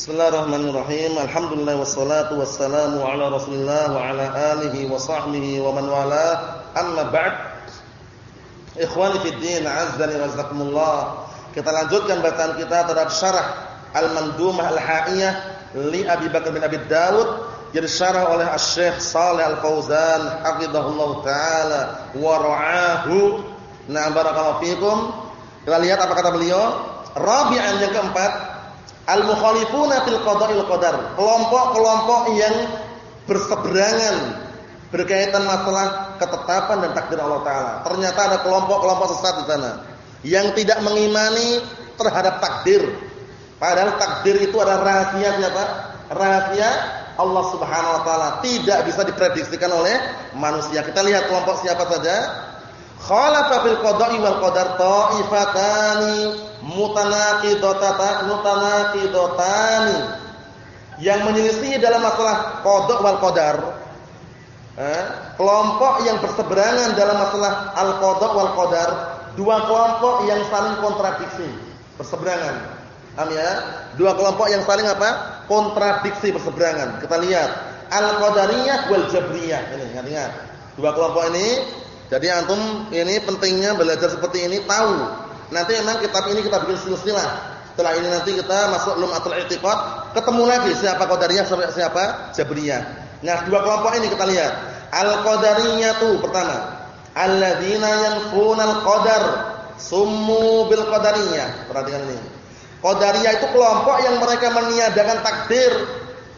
Bismillahirrahmanirrahim. Alhamdulillah wassalatu wassalamu ala Rasulillah wa ala alihi wa sahbihi wa man wala. Amma ba'd. Ikhwani fid din, azzani wazakumullah. Kita lanjutkan bacaan kita terhadap syarah Al-Mandumah Al-Ha'iyah li Abi Bakar bin Abi Dawud yang disyarah oleh Asy-Syaikh Shalih Al-Fauzan hafizahullah taala wa ra'ahu. Nah, barakallahu fikum. Kita lihat apa kata beliau. Rabi'an yang keempat, Al-mukhalifuna fil qada'il qadar. Kelompok-kelompok yang berseberangan berkaitan masalah ketetapan dan takdir Allah taala. Ternyata ada kelompok-kelompok sesat di sana yang tidak mengimani terhadap takdir. Padahal takdir itu adalah rahasia siapa? Rahasia Allah Subhanahu wa taala, tidak bisa diprediksikan oleh manusia. Kita lihat kelompok siapa saja. Khalafa fil qada'i wal qadar ta'ifatani mutanaqidotata mutanaqidotani yang menyelisih dalam masalah qada wal qadar eh, kelompok yang berseberangan dalam masalah al qada wal qadar dua kelompok yang saling kontradiksi berseberangan. Paham ya? Dua kelompok yang saling apa? Kontradiksi berseberangan. Kita lihat. Al qadariyah wal jabriyah. Ini ingat-ingat. Dua kelompok ini jadi antum ini pentingnya belajar seperti ini tahu Nanti memang kitab ini kita bikin silsilah. Setelah ini nanti kita masuk Lum'atul I'tiqad, ketemu lagi siapa Qadariyah sampai siapa Jabriyah. Nah, dua kelompok ini kita lihat. Al-Qadariyah tuh pertama, alladzina yanfuna al-qadar, summu bil qadariyah. Perhatikan ini. Qadariyah itu kelompok yang mereka meniadakan takdir.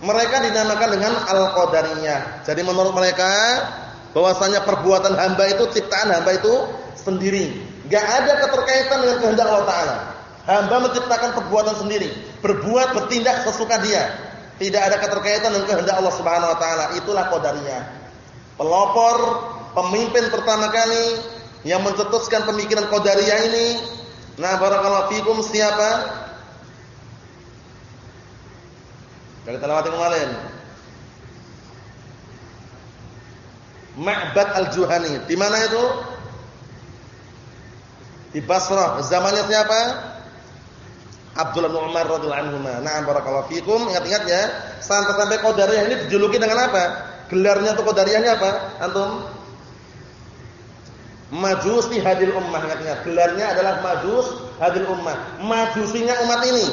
Mereka dinamakan dengan al-qadariyah. Jadi menurut mereka bahwasanya perbuatan hamba itu ciptaan hamba itu sendiri. Gak ada keterkaitan dengan kehendak Allah Taala. Hamba menciptakan perbuatan sendiri, berbuat bertindak sesuka dia. Tidak ada keterkaitan dengan kehendak Allah Subhanahu Wa Taala. Itulah qadariyah. Pelopor, pemimpin pertama kali yang mencetuskan pemikiran qadariyah ini. Nah, barakallahu fikum siapa? Kita lewati kemarin. Ma'bad al-Juhani. Di mana itu? Di Basrah. Zamannya siapa? Abdullah bin Umar radhiyallahu anhu. Na'am barakallahu fikum. Ingat-ingat ya, sampai-sampai Qadariyah ini dijuluki dengan apa? Gelarnya tuh Qadariyahnya apa? Antum? Majusi hadil ummah. Ingat-ingat, gelarnya adalah Majus hadil ummah. Majusinya umat ini.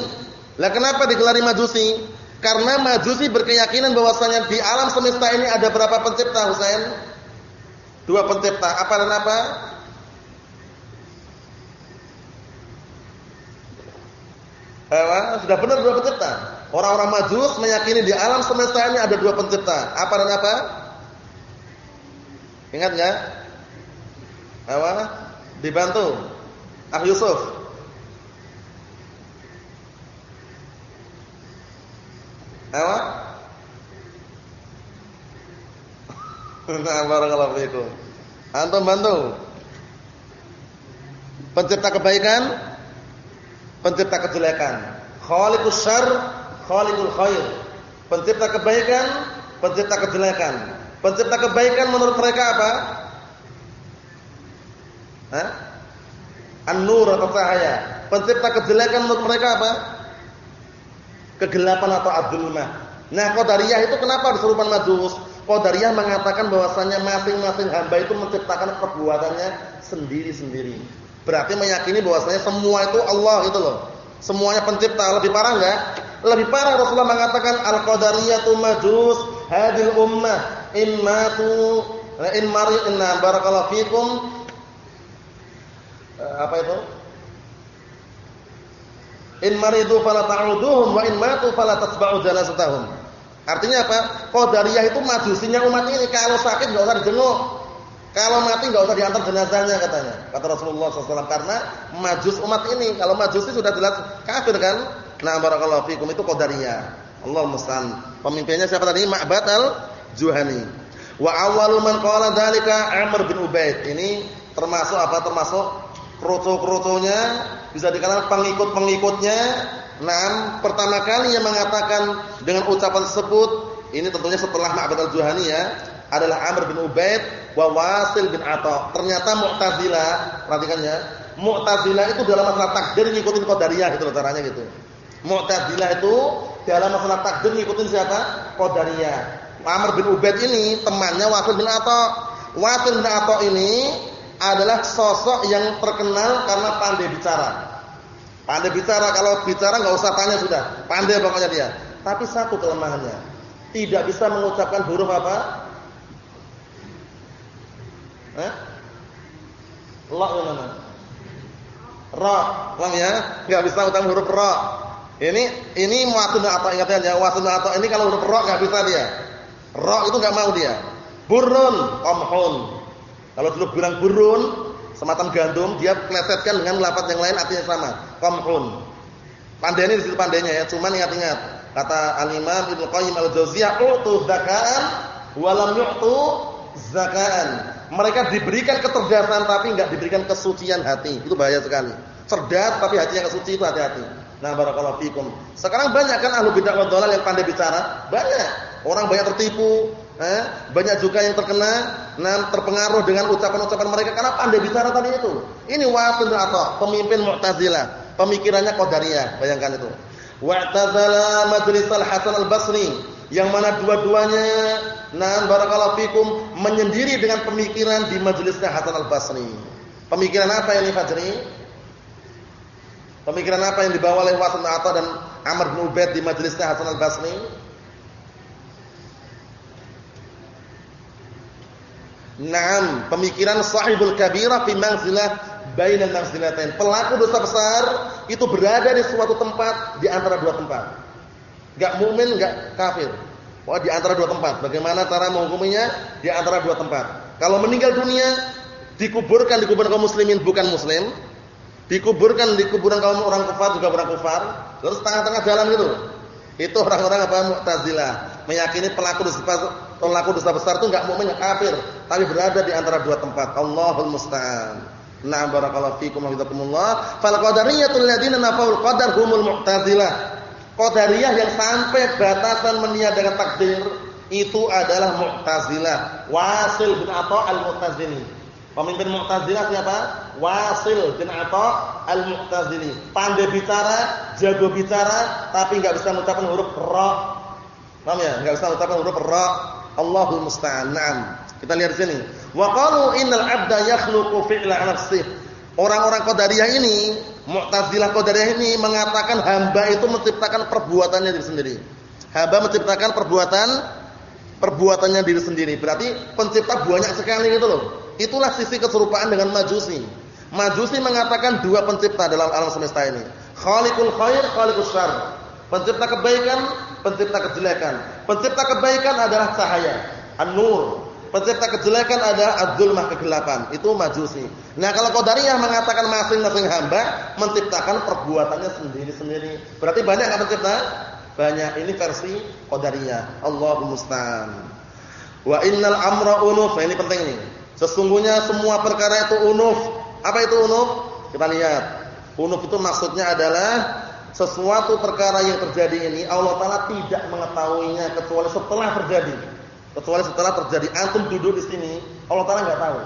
Lah kenapa digelari Majusi? Karena Majusi berkeyakinan bahwasanya di alam semesta ini ada berapa pencipta, Husain? Dua pencipta. Apa dan apa? Eh, sudah benar dua pencipta. Orang-orang Majus meyakini di alam semesta ini ada dua pencipta. Apa dan apa? Ingat enggak? Apa? Dibantu. Ah Yusuf. Apa? Nah, barakallahu fiikum. Antum bantu. Pencipta kebaikan pencipta kejelekan. Khaliqus syarr, khaliqul khair. Pencipta kebaikan, pencipta kejelekan. Pencipta kebaikan menurut mereka apa? Hah? An-nur atau cahaya. Pencipta kejelekan menurut mereka apa? Kegelapan atau adzulmah. Nah, Qadariyah itu kenapa diserupan majus? Qadariyah mengatakan bahwasanya masing-masing hamba itu menciptakan perbuatannya sendiri-sendiri. Berarti meyakini bahwasanya semua itu Allah itu loh. Semuanya pencipta. Lebih parah enggak? Lebih parah Rasulullah mengatakan al-qadariyatu majus hadil ummah in matu in mari inna barakallahu fikum eh, apa itu? In maridu fala ta'uduhum wa in matu fala tatba'u janazatahum. Artinya apa? Qadariyah itu majusinya umat ini kalau sakit enggak usah dijenguk. Kalau mati enggak usah diantar jenazahnya katanya. Kata Rasulullah SAW karena majus umat ini. Kalau majus itu sudah jelas kafir kan? Nah, barakallahu fikum itu qadariyah. Allah musta'an. Pemimpinnya siapa tadi? Ma'bad al-Juhani. Wa awwalu man qala dzalika Amr bin Ubaid. Ini termasuk apa? Termasuk kroco-kroconya, bisa dikatakan pengikut-pengikutnya. Nah, pertama kali yang mengatakan dengan ucapan tersebut, ini tentunya setelah Ma'bad al-Juhani ya adalah Amr bin Ubaid wa Wasil bin Atha. Ternyata Mu'tazilah, perhatikan ya. Mu'tazilah itu dalam masalah takdir ngikutin Qadariyah itu caranya gitu. Mu'tazilah itu dalam masalah takdir ngikutin siapa? Qadariyah. Amr bin Ubaid ini temannya Wasil bin Atha. Wasil bin Atha ini adalah sosok yang terkenal karena pandai bicara. Pandai bicara kalau bicara nggak usah tanya sudah, pandai pokoknya dia. Tapi satu kelemahannya, tidak bisa mengucapkan huruf apa? Eh? Yang mana? Ra, paham ya? Enggak bisa mengucapkan huruf ra. Ini ini muatun atau ingat ya, wasun atau ini kalau huruf ra enggak bisa dia. Ra itu enggak mau dia. Burun, qamhun. Kalau dulu bilang burun, semacam gandum, dia plesetkan dengan lafaz yang lain artinya sama. Qamhun. Pandainya di situ pandainya ya, cuman ingat-ingat. Kata Al-Imam Ibnu Qayyim Al-Jauziyah, "Utu zakaan wa lam yu'tu zakaan." Mereka diberikan kecerdasan tapi enggak diberikan kesucian hati. Itu bahaya sekali. Cerdas tapi hatinya kesuci itu hati-hati. Nah, barakallahu fikum. Sekarang banyak kan ahlu bid'ah dhalal yang pandai bicara? Banyak. Orang banyak tertipu, eh? banyak juga yang terkena nah terpengaruh dengan ucapan-ucapan mereka karena pandai bicara tadi itu. Ini wasil atau pemimpin Mu'tazilah, pemikirannya Qadariyah, bayangkan itu. Wa'tazala majlisal Hasan al-Basri yang mana dua-duanya nah barakallahu fikum menyendiri dengan pemikiran di majelisnya Hasan al-Basri. Pemikiran apa ini Fajri? Pemikiran apa yang dibawa oleh Wasil dan Amr bin Ubaid di majelisnya Hasan al-Basri? Naam, pemikiran sahibul kabira fi manzilah bainal manzilatain. Pelaku dosa besar itu berada di suatu tempat di antara dua tempat. Enggak mukmin, enggak kafir. Oh, di antara dua tempat. Bagaimana cara menghukuminya? Di antara dua tempat. Kalau meninggal dunia dikuburkan di kuburan kaum muslimin bukan muslim, dikuburkan di kuburan kaum orang kafir juga orang kafir, terus tengah-tengah jalan gitu. Itu orang-orang apa Mu'tazilah, meyakini pelaku dosa pelaku dosa besar itu enggak mukmin kafir, tapi berada di antara dua tempat. Allahul musta'an. Na'am barakallahu fikum wa hidakumullah. Fal qadariyatul ladina nafaul qadar humul mu'tazilah. Qadariyah yang sampai batasan meniadakan takdir itu adalah Mu'tazilah. Wasil bin Atha al-Mu'tazili. Pemimpin Mu'tazilah siapa? Wasil bin Atha al-Mu'tazili. Pandai bicara, jago bicara, tapi enggak bisa mengucapkan huruf ra. Paham ya? Enggak bisa mengucapkan huruf ra. Allahul musta'an. Kita lihat sini. Wa qalu innal 'abda yakhluqu fi'la nafsihi. Orang-orang Qadariyah ini, Mu'tazilah Qadariyah ini mengatakan hamba itu menciptakan perbuatannya diri sendiri. Hamba menciptakan perbuatan perbuatannya diri sendiri. Berarti pencipta banyak sekali gitu loh. Itulah sisi keserupaan dengan Majusi. Majusi mengatakan dua pencipta dalam alam semesta ini. Khaliqul khair, khaliqus syarr. Pencipta kebaikan, pencipta kejelekan. Pencipta kebaikan adalah cahaya, an-nur. Pencipta kejelekan adalah az-zulmah kegelapan. Itu Majusi. Nah, kalau Qadariyah mengatakan masing-masing hamba menciptakan perbuatannya sendiri-sendiri. Berarti banyak enggak pencipta? Banyak. Ini versi Qadariyah. Allahu musta'an. Wa innal amra unuf. Nah, ini penting nih. Sesungguhnya semua perkara itu unuf. Apa itu unuf? Kita lihat. Unuf itu maksudnya adalah sesuatu perkara yang terjadi ini Allah taala tidak mengetahuinya kecuali setelah terjadi. Kecuali setelah terjadi. Antum duduk di sini, Allah taala enggak tahu.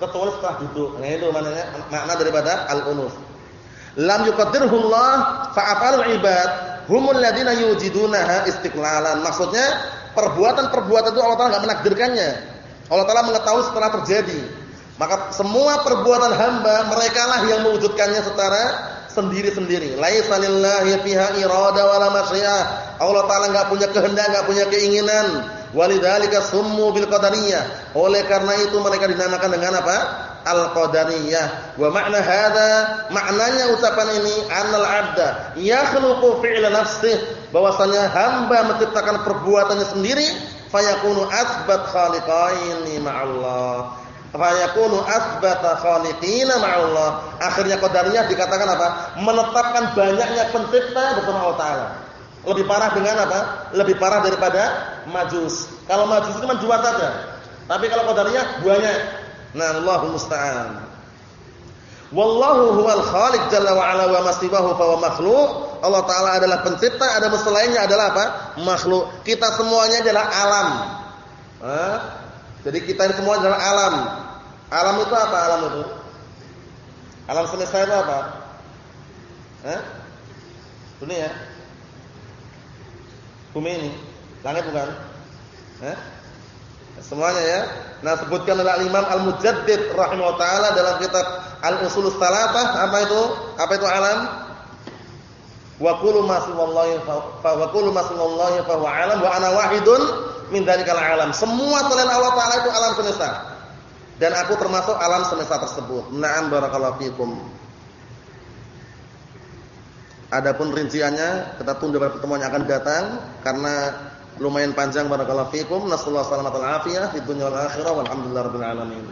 Kecuali setelah duduk. Nah, itu maknanya makna daripada al-unuf. Lam yuqaddirhullah fa'afalul ibad humul ladina yujidunaha istiqlalan. Maksudnya perbuatan-perbuatan itu Allah taala enggak menakdirkannya. Allah Taala mengetahui setelah terjadi. Maka semua perbuatan hamba mereka lah yang mewujudkannya secara sendiri-sendiri. Laisa lillahi fiha irada wala masyiah. Allah Taala enggak punya kehendak, enggak punya keinginan. Walidzalika summu bil qadariyah. Oleh karena itu mereka dinamakan dengan apa? Al-qadariyah. Wa makna hadza, maknanya ucapan ini annal 'abda yakhluqu fi'la nafsihi, bahwasanya hamba menciptakan perbuatannya sendiri fayakunu asbat khaliqaini ma'allah fayakunu asbata khaliqina ma'allah. Akhirnya qadariyah dikatakan apa? Menetapkan banyaknya pencipta bersama Allah taala. Lebih parah dengan apa? Lebih parah daripada majus. Kalau majus itu cuma dua saja. Tapi kalau qadariyah banyak. Nah Allahu musta'an. Wallahu huwal khaliq jalla wa ala wa masibahu fa Allah Ta'ala adalah pencipta, ada selainnya adalah apa? Makhluk. Kita semuanya adalah alam. Hah? Jadi kita ini semua adalah alam. Alam itu apa alam itu? Alam semesta itu apa? Hah? Dunia. Bumi ini. Langit bukan? Eh? Semuanya ya. Nah, sebutkan oleh Imam Al-Mujaddid rahimahullah taala dalam kitab Al-Usul Tsalatsah apa itu? Apa itu alam? Wa kullu ma siwallahi fa wa kullu ma fa huwa alam wa ana wahidun min dzalikal alam. Semua selain Allah taala itu alam semesta. Dan aku termasuk alam semesta tersebut. Na'am barakallahu fikum. Adapun rinciannya kita tunda pada pertemuan yang akan datang karena lumayan panjang barakallahu fikum. Nasallahu alaihi wasallam fid dunya wal akhirah walhamdulillahirabbil alamin.